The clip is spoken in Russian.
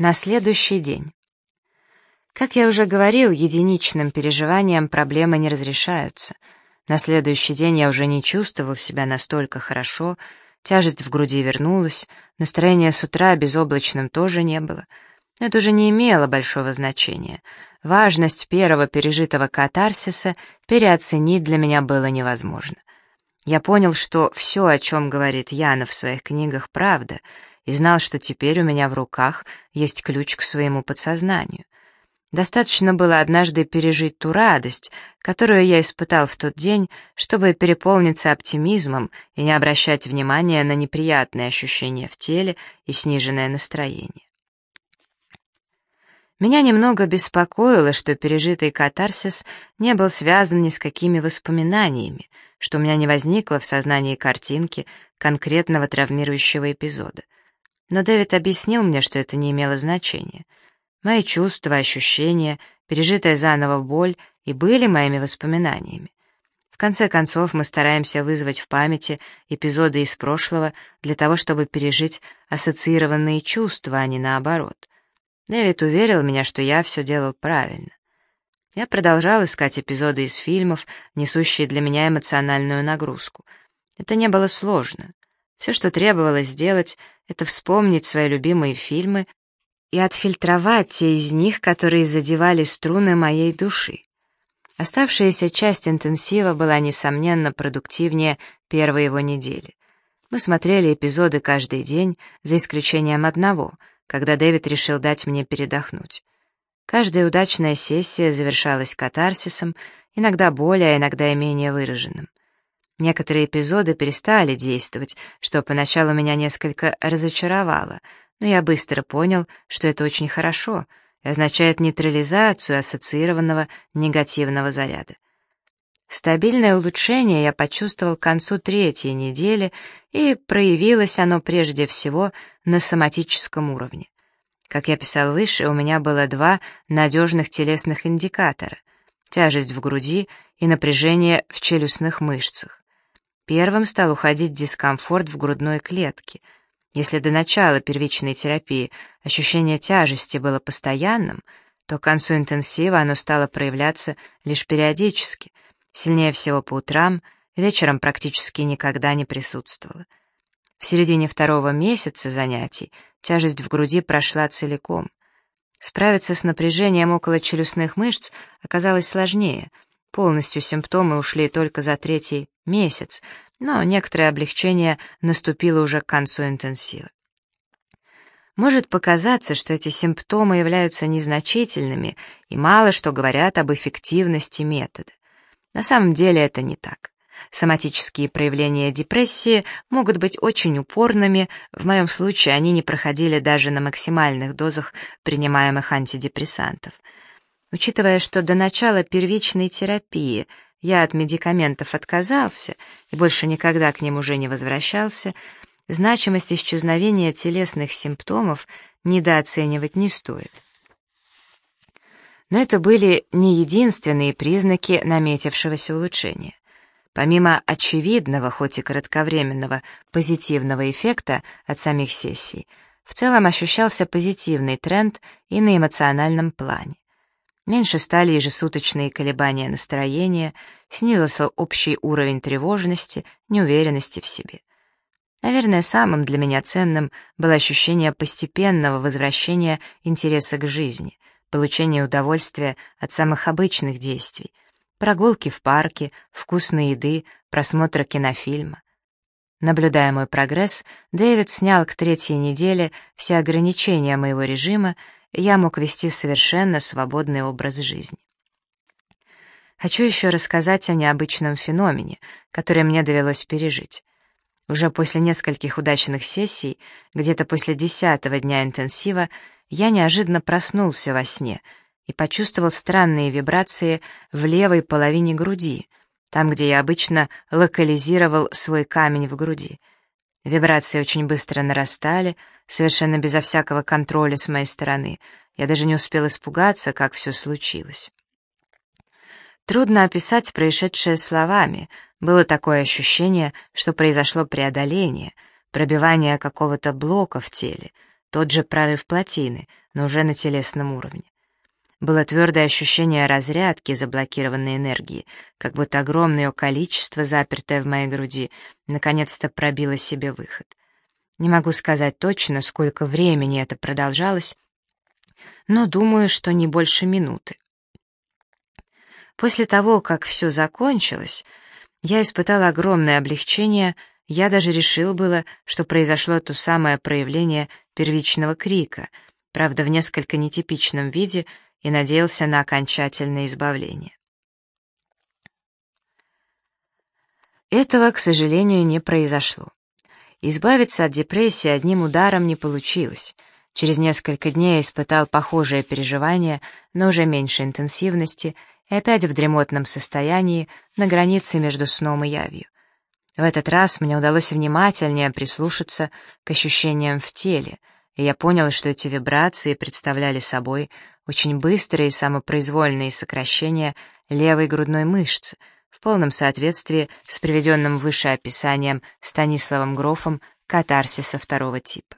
На следующий день. Как я уже говорил, единичным переживанием проблемы не разрешаются. На следующий день я уже не чувствовал себя настолько хорошо, тяжесть в груди вернулась, настроение с утра безоблачным тоже не было. это уже не имело большого значения. Важность первого пережитого катарсиса переоценить для меня было невозможно. Я понял, что все, о чем говорит Яна в своих книгах, правда — и знал, что теперь у меня в руках есть ключ к своему подсознанию. Достаточно было однажды пережить ту радость, которую я испытал в тот день, чтобы переполниться оптимизмом и не обращать внимания на неприятные ощущения в теле и сниженное настроение. Меня немного беспокоило, что пережитый катарсис не был связан ни с какими воспоминаниями, что у меня не возникло в сознании картинки конкретного травмирующего эпизода — но Дэвид объяснил мне, что это не имело значения. Мои чувства, ощущения, пережитая заново боль и были моими воспоминаниями. В конце концов, мы стараемся вызвать в памяти эпизоды из прошлого для того, чтобы пережить ассоциированные чувства, а не наоборот. Дэвид уверил меня, что я все делал правильно. Я продолжал искать эпизоды из фильмов, несущие для меня эмоциональную нагрузку. Это не было сложно. Все, что требовалось сделать, это вспомнить свои любимые фильмы и отфильтровать те из них, которые задевали струны моей души. Оставшаяся часть интенсива была, несомненно, продуктивнее первой его недели. Мы смотрели эпизоды каждый день, за исключением одного, когда Дэвид решил дать мне передохнуть. Каждая удачная сессия завершалась катарсисом, иногда более, а иногда и менее выраженным. Некоторые эпизоды перестали действовать, что поначалу меня несколько разочаровало, но я быстро понял, что это очень хорошо и означает нейтрализацию ассоциированного негативного заряда. Стабильное улучшение я почувствовал к концу третьей недели, и проявилось оно прежде всего на соматическом уровне. Как я писал выше, у меня было два надежных телесных индикатора — тяжесть в груди и напряжение в челюстных мышцах. Первым стал уходить дискомфорт в грудной клетке. Если до начала первичной терапии ощущение тяжести было постоянным, то к концу интенсива оно стало проявляться лишь периодически, сильнее всего по утрам, вечером практически никогда не присутствовало. В середине второго месяца занятий тяжесть в груди прошла целиком. Справиться с напряжением около челюстных мышц оказалось сложнее — Полностью симптомы ушли только за третий месяц, но некоторое облегчение наступило уже к концу интенсива. Может показаться, что эти симптомы являются незначительными и мало что говорят об эффективности метода. На самом деле это не так. Соматические проявления депрессии могут быть очень упорными, в моем случае они не проходили даже на максимальных дозах принимаемых антидепрессантов — Учитывая, что до начала первичной терапии я от медикаментов отказался и больше никогда к ним уже не возвращался, значимость исчезновения телесных симптомов недооценивать не стоит. Но это были не единственные признаки наметившегося улучшения. Помимо очевидного, хоть и кратковременного, позитивного эффекта от самих сессий, в целом ощущался позитивный тренд и на эмоциональном плане. Меньше стали ежесуточные колебания настроения, снизился общий уровень тревожности, неуверенности в себе. Наверное, самым для меня ценным было ощущение постепенного возвращения интереса к жизни, получения удовольствия от самых обычных действий, прогулки в парке, вкусной еды, просмотра кинофильма. Наблюдая мой прогресс, Дэвид снял к третьей неделе все ограничения моего режима я мог вести совершенно свободный образ жизни. Хочу еще рассказать о необычном феномене, который мне довелось пережить. Уже после нескольких удачных сессий, где-то после десятого дня интенсива, я неожиданно проснулся во сне и почувствовал странные вибрации в левой половине груди, там, где я обычно локализировал свой камень в груди — Вибрации очень быстро нарастали, совершенно безо всякого контроля с моей стороны. Я даже не успел испугаться, как все случилось. Трудно описать происшедшее словами. Было такое ощущение, что произошло преодоление, пробивание какого-то блока в теле, тот же прорыв плотины, но уже на телесном уровне. Было твердое ощущение разрядки заблокированной энергии, как будто огромное ее количество, запертое в моей груди, наконец-то пробило себе выход. Не могу сказать точно, сколько времени это продолжалось, но думаю, что не больше минуты. После того, как все закончилось, я испытала огромное облегчение, я даже решил было, что произошло то самое проявление первичного крика, правда, в несколько нетипичном виде, и надеялся на окончательное избавление. Этого, к сожалению, не произошло. Избавиться от депрессии одним ударом не получилось. Через несколько дней испытал похожее переживание, но уже меньшей интенсивности, и опять в дремотном состоянии, на границе между сном и явью. В этот раз мне удалось внимательнее прислушаться к ощущениям в теле, и я понял, что эти вибрации представляли собой очень быстрые и самопроизвольные сокращения левой грудной мышцы, в полном соответствии с приведенным выше описанием Станиславом Грофом катарсиса второго типа.